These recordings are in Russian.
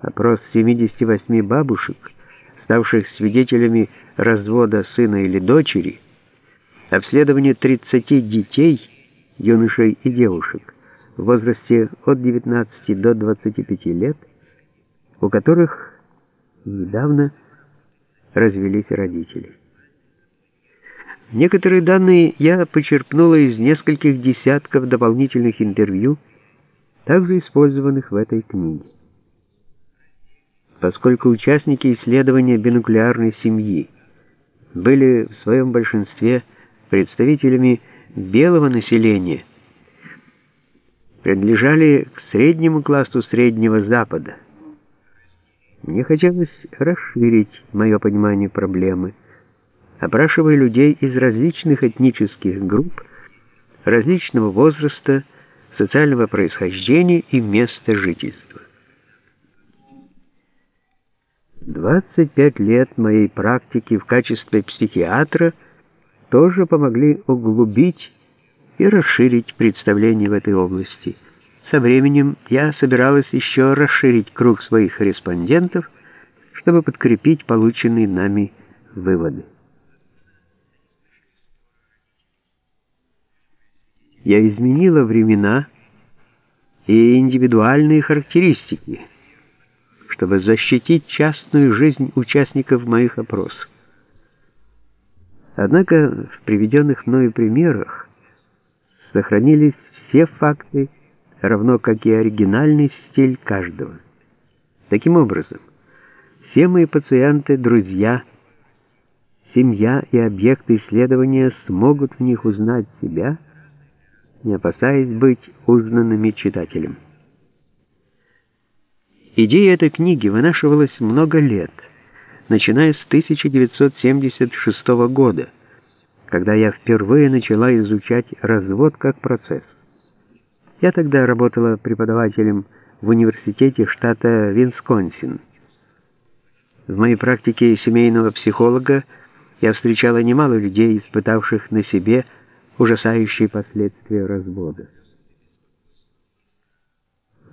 Опрос 78 бабушек, ставших свидетелями развода сына или дочери, обследование 30 детей, юношей и девушек в возрасте от 19 до 25 лет, у которых недавно развелись родители. Некоторые данные я почерпнула из нескольких десятков дополнительных интервью, также использованных в этой книге. Поскольку участники исследования бинуклеарной семьи были в своем большинстве представителями белого населения, принадлежали к среднему классу Среднего Запада, мне хотелось расширить мое понимание проблемы – опрашивая людей из различных этнических групп, различного возраста, социального происхождения и места жительства. 25 лет моей практики в качестве психиатра тоже помогли углубить и расширить представление в этой области. Со временем я собиралась еще расширить круг своих респондентов, чтобы подкрепить полученные нами выводы. я изменила времена и индивидуальные характеристики, чтобы защитить частную жизнь участников моих опросов. Однако в приведенных мною примерах сохранились все факты, равно как и оригинальный стиль каждого. Таким образом, все мои пациенты, друзья, семья и объекты исследования смогут в них узнать себя – не опасаясь быть узнанными читателем. Идея этой книги вынашивалась много лет, начиная с 1976 года, когда я впервые начала изучать развод как процесс. Я тогда работала преподавателем в университете штата Висконсин. В моей практике семейного психолога я встречала немало людей, испытавших на себе ужасающие последствия развода.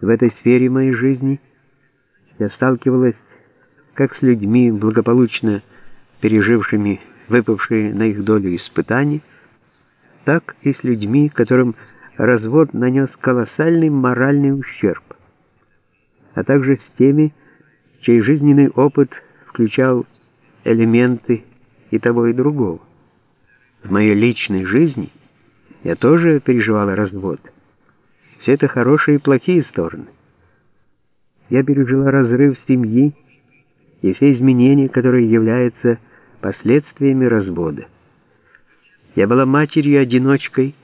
В этой сфере моей жизни я сталкивалась как с людьми, благополучно пережившими выпавшие на их долю испытания, так и с людьми, которым развод нанес колоссальный моральный ущерб, а также с теми, чей жизненный опыт включал элементы и того, и другого. В моей личной жизни я тоже переживала развод. Все это хорошие и плохие стороны. Я пережила разрыв семьи и все изменения, которые являются последствиями развода. Я была матерью-одиночкой,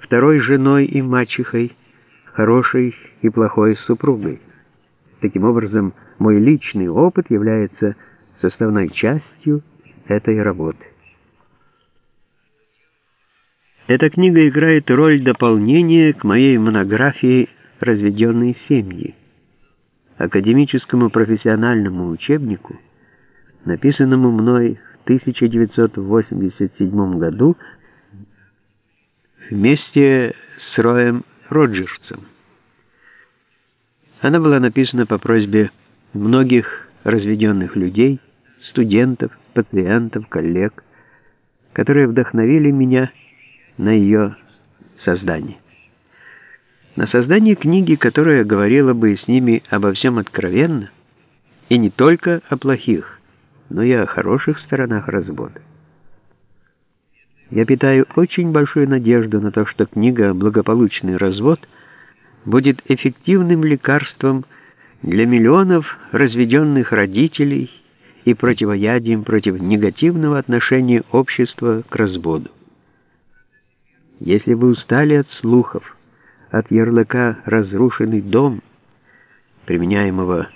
второй женой и мачехой, хорошей и плохой супругой. Таким образом, мой личный опыт является составной частью этой работы. Эта книга играет роль дополнения к моей монографии «Разведенные семьи», академическому профессиональному учебнику, написанному мной в 1987 году вместе с Роем Роджерсом. Она была написана по просьбе многих разведенных людей, студентов, пациентов, коллег, которые вдохновили меня на ее создание. На создание книги, которая говорила бы с ними обо всем откровенно, и не только о плохих, но и о хороших сторонах развода. Я питаю очень большую надежду на то, что книга «Благополучный развод» будет эффективным лекарством для миллионов разведенных родителей и противоядием против негативного отношения общества к разводу. Если вы устали от слухов, от ярлыка «разрушенный дом», применяемого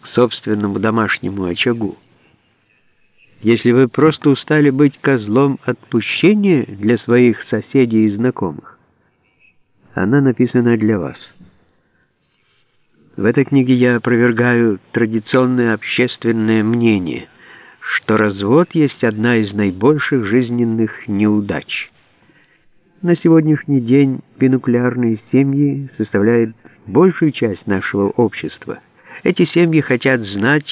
к собственному домашнему очагу, если вы просто устали быть козлом отпущения для своих соседей и знакомых, она написана для вас. В этой книге я опровергаю традиционное общественное мнение, что развод есть одна из наибольших жизненных неудач. На сегодняшний день бинуклеарные семьи составляют большую часть нашего общества, Эти семьи хотят знать,